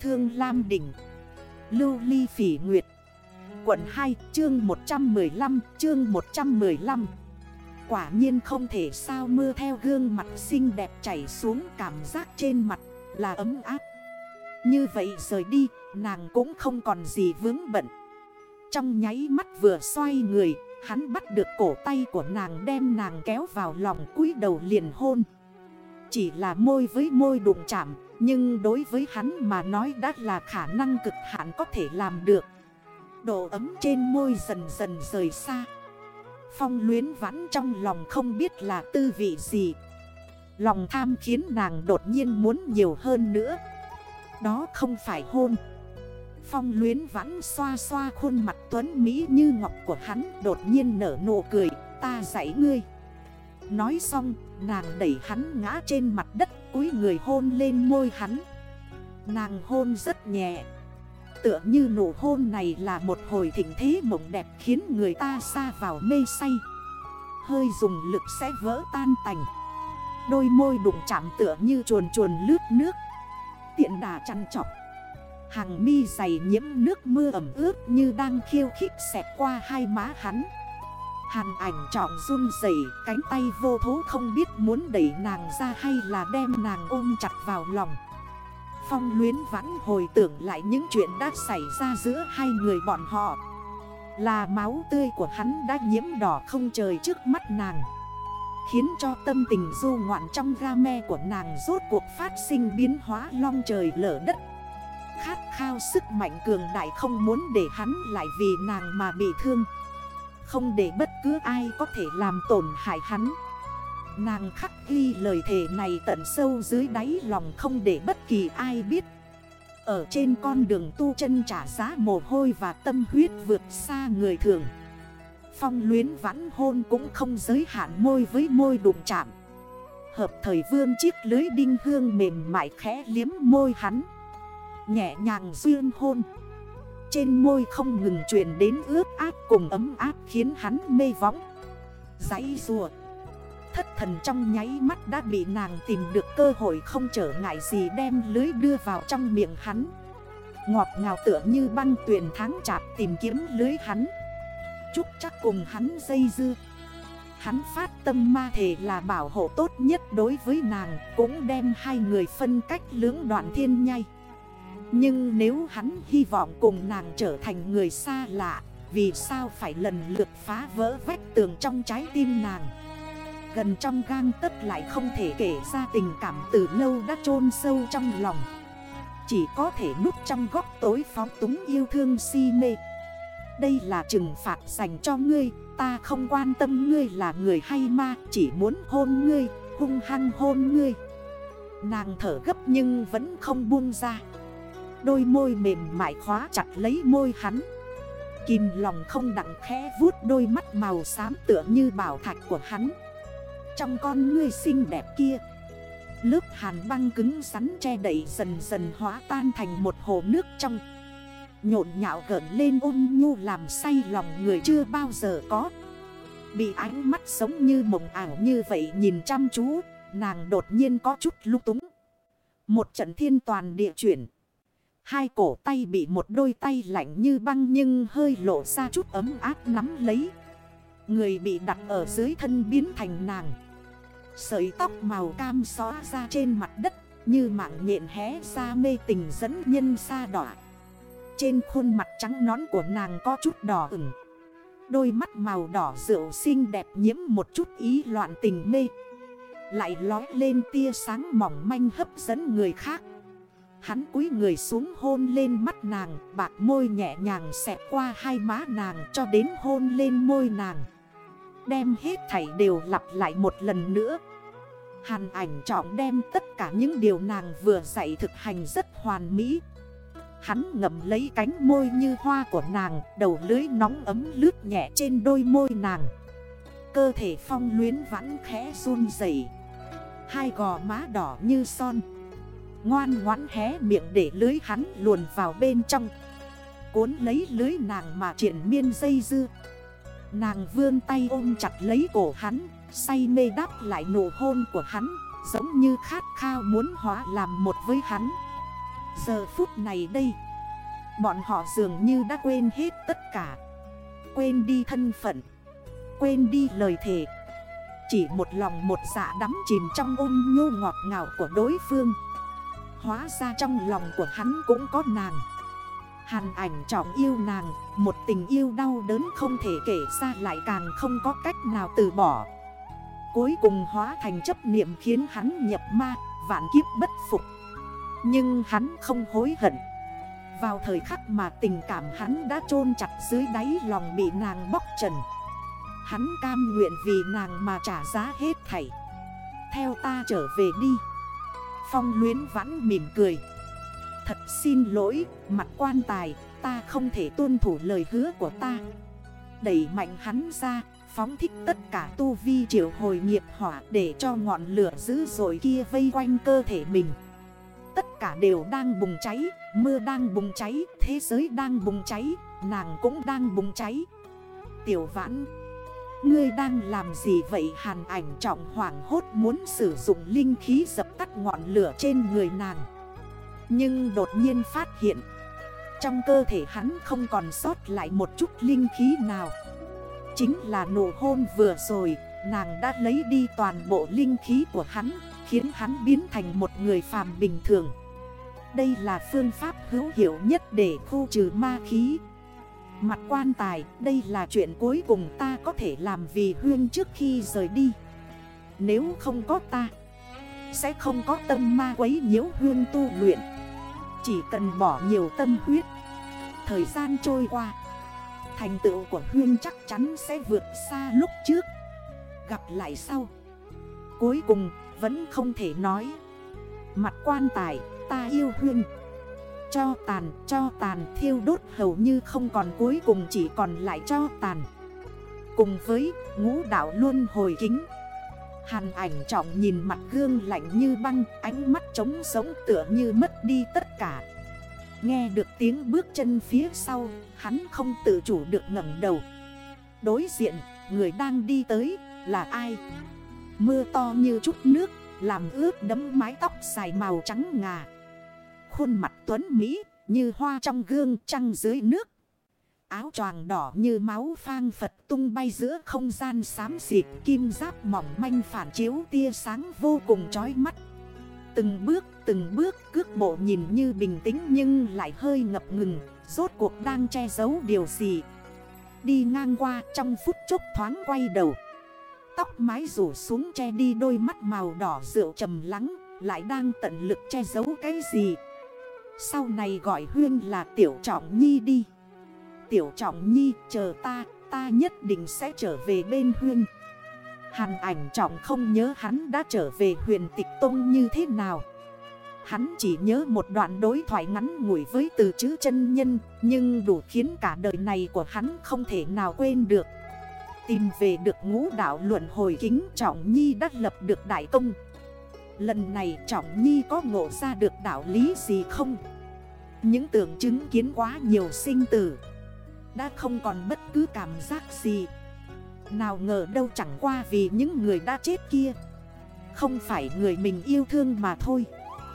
Thương Lam Đỉnh, Lưu Ly Phỉ Nguyệt, Quận 2 chương 115 chương 115 Quả nhiên không thể sao mưa theo gương mặt xinh đẹp chảy xuống cảm giác trên mặt là ấm áp. Như vậy rời đi, nàng cũng không còn gì vướng bận. Trong nháy mắt vừa xoay người, Hắn bắt được cổ tay của nàng đem nàng kéo vào lòng cúi đầu liền hôn. Chỉ là môi với môi đụng chạm nhưng đối với hắn mà nói đã là khả năng cực hạn có thể làm được. Độ ấm trên môi dần dần rời xa. Phong luyến vãn trong lòng không biết là tư vị gì. Lòng tham khiến nàng đột nhiên muốn nhiều hơn nữa. Đó không phải hôn. Phong luyến vãn xoa xoa khuôn mặt tuấn Mỹ như ngọc của hắn Đột nhiên nở nụ cười, Ta dạy ngươi. Nói xong, nàng đẩy hắn ngã trên mặt đất, cúi người hôn lên môi hắn. Nàng hôn rất nhẹ. Tựa như nụ hôn này là một hồi thỉnh thế mộng đẹp khiến người ta xa vào mê say. Hơi dùng lực sẽ vỡ tan tành. Đôi môi đụng chạm tựa như chuồn chuồn lướt nước. Tiện đà chăn chọc Hàng mi dày nhiễm nước mưa ẩm ướt như đang khiêu khích xẹt qua hai má hắn. Hàn ảnh trọng run rẩy, cánh tay vô thố không biết muốn đẩy nàng ra hay là đem nàng ôm chặt vào lòng. Phong luyến vãn hồi tưởng lại những chuyện đã xảy ra giữa hai người bọn họ. Là máu tươi của hắn đã nhiễm đỏ không trời trước mắt nàng. Khiến cho tâm tình du ngoạn trong ga me của nàng rốt cuộc phát sinh biến hóa long trời lở đất. Khát khao sức mạnh cường đại không muốn để hắn lại vì nàng mà bị thương. Không để bất cứ ai có thể làm tổn hại hắn. Nàng khắc ghi lời thề này tận sâu dưới đáy lòng không để bất kỳ ai biết. Ở trên con đường tu chân trả giá mồ hôi và tâm huyết vượt xa người thường. Phong luyến vãn hôn cũng không giới hạn môi với môi đụng chạm. Hợp thời vương chiếc lưới đinh hương mềm mại khẽ liếm môi hắn. Nhẹ nhàng duyên hôn. Trên môi không ngừng truyền đến ướt áp cùng ấm áp khiến hắn mê võng. Giấy rùa. Thất thần trong nháy mắt đã bị nàng tìm được cơ hội không trở ngại gì đem lưới đưa vào trong miệng hắn. Ngọt ngào tựa như băng tuyển tháng chạp tìm kiếm lưới hắn. Chúc chắc cùng hắn dây dư Hắn phát tâm ma thể là bảo hộ tốt nhất đối với nàng, Cũng đem hai người phân cách lưỡng đoạn thiên nhai. Nhưng nếu hắn hy vọng cùng nàng trở thành người xa lạ Vì sao phải lần lượt phá vỡ vách tường trong trái tim nàng? Gần trong gang tất lại không thể kể ra tình cảm từ lâu đã chôn sâu trong lòng. Chỉ có thể núp trong góc tối phóng túng yêu thương si mê. Đây là trừng phạt dành cho ngươi Ta không quan tâm ngươi là người hay ma Chỉ muốn hôn ngươi, hung hăng hôn ngươi. Nàng thở gấp nhưng vẫn không buông ra. Đôi môi mềm mại khóa chặt lấy môi hắn. Kìm lòng không đặng khẽ vuốt đôi mắt màu xám tựa như bảo thạch của hắn. Trong con ngươi xinh đẹp kia, Lớp hàn băng cứng rắn che đẩy dần dần hóa tan thành một hồ nước trong. Nhộn nhạo gần lên ôn nhu làm say lòng người chưa bao giờ có. Bị ánh mắt giống như mộng ảo như vậy nhìn chăm chú, Nàng đột nhiên có chút lúc túng. Một trận thiên toàn địa chuyển Hai cổ tay bị một đôi tay lạnh như băng nhưng hơi lộ ra chút ấm áp nắm lấy. Người bị đặt ở dưới thân biến thành nàng. Sợi tóc màu cam xóa ra trên mặt đất, Như mạng nhện hé ra mê tình dẫn nhân xa đỏ Trên khuôn mặt trắng nón của nàng có chút đỏ ửng. Đôi mắt màu đỏ rượu xinh đẹp nhiễm một chút ý loạn tình mê. Lại lói lên tia sáng mỏng manh hấp dẫn người khác. Hắn cúi người xuống hôn lên mắt nàng, Bạc môi nhẹ nhàng xẹt qua hai má nàng cho đến hôn lên môi nàng. Đem hết thảy đều lặp lại một lần nữa. Hàn ảnh trọng đem tất cả những điều nàng vừa dạy thực hành rất hoàn mỹ. Hắn ngậm lấy cánh môi như hoa của nàng, Đầu lưới nóng ấm lướt nhẹ trên đôi môi nàng. Cơ thể phong luyến vãn khẽ run dậy Hai gò má đỏ như son. Ngoan ngoãn hé miệng để lưới hắn luồn vào bên trong. Cuốn lấy lưới nàng mà triển miên dây dư. Nàng vươn tay ôm chặt lấy cổ hắn, Say mê đáp lại nụ hôn của hắn, Giống như khát khao muốn hóa làm một với hắn. Giờ phút này đây, Bọn họ dường như đã quên hết tất cả. Quên đi thân phận, Quên đi lời thề. Chỉ một lòng một dạ đắm chìm trong ôn nhô ngọt ngào của đối phương. Hóa ra trong lòng của hắn cũng có nàng. Hàn ảnh trọng yêu nàng, Một tình yêu đau đớn không thể kể ra lại càng không có cách nào từ bỏ. Cuối cùng hóa thành chấp niệm khiến hắn nhập ma, Vạn kiếp bất phục. Nhưng hắn không hối hận. Vào thời khắc mà tình cảm hắn đã chôn chặt dưới đáy lòng bị nàng bóc trần, Hắn cam nguyện vì nàng mà trả giá hết thảy. Theo ta trở về đi. Phong luyến vãn mỉm cười. Thật xin lỗi, mặt quan tài, ta không thể tuân thủ lời hứa của ta. Đẩy mạnh hắn ra, phóng thích tất cả tu vi triệu hồi nghiệp hỏa Để cho ngọn lửa dữ dội kia vây quanh cơ thể mình. Tất cả đều đang bùng cháy, mưa đang bùng cháy, thế giới đang bùng cháy, nàng cũng đang bùng cháy. Tiểu vãn Ngươi đang làm gì vậy? Hàn ảnh trọng hoảng hốt muốn sử dụng linh khí dập tắt ngọn lửa trên người nàng. Nhưng đột nhiên phát hiện, Trong cơ thể hắn không còn sót lại một chút linh khí nào. Chính là nụ hôn vừa rồi, Nàng đã lấy đi toàn bộ linh khí của hắn, Khiến hắn biến thành một người phàm bình thường. Đây là phương pháp hữu hiệu nhất để khu trừ ma khí. Mặt quan tài, đây là chuyện cuối cùng ta có thể làm vì Huyên trước khi rời đi. Nếu không có ta Sẽ không có tâm ma quấy nhiễu Huyên tu luyện. Chỉ cần bỏ nhiều tâm huyết Thời gian trôi qua Thành tựu của Huyên chắc chắn sẽ vượt xa lúc trước. Gặp lại sau. Cuối cùng vẫn không thể nói. Mặt quan tài ta yêu Huyên cho tàn, cho tàn thiêu đốt hầu như không còn cuối cùng chỉ còn lại cho tàn. Cùng với ngũ đảo luôn hồi kính Hàn ảnh trọng nhìn mặt gương lạnh như băng Ánh mắt trống sống tựa như mất đi tất cả. Nghe được tiếng bước chân phía sau Hắn không tự chủ được ngẩng đầu. Đối diện người đang đi tới là ai? Mưa to như chút nước Làm ướt đấm mái tóc dài màu trắng ngà. Khuôn mặt tuấn Mỹ như hoa trong gương trăng dưới nước. Áo choàng đỏ như máu phang Phật tung bay giữa không gian xám xịt kim giáp mỏng manh phản chiếu tia sáng vô cùng chói mắt. Từng bước từng bước cước bộ nhìn như bình tĩnh nhưng lại hơi ngập ngừng, rốt cuộc đang che giấu điều gì. Đi ngang qua trong phút chốc thoáng quay đầu. Tóc mái rủ xuống che đi đôi mắt màu đỏ rượu trầm lắng, lại đang tận lực che giấu cái gì. Sau này gọi Huyên là Tiểu Trọng Nhi đi. Tiểu Trọng Nhi, chờ ta Ta nhất định sẽ trở về bên Huyên. Hàn ảnh trọng không nhớ hắn đã trở về huyền tịch tông như thế nào. Hắn chỉ nhớ một đoạn đối thoại ngắn ngủi với từ chữ chân nhân, Nhưng đủ khiến cả đời này của hắn không thể nào quên được. Tìm về được ngũ đạo luận hồi kính, Trọng Nhi đã lập được đại công Lần này Trọng Nhi có ngộ ra được đạo lý gì không? Những tưởng chứng kiến quá nhiều sinh tử, Đã không còn bất cứ cảm giác gì Nào ngờ đâu chẳng qua vì những người đã chết kia, Không phải người mình yêu thương mà thôi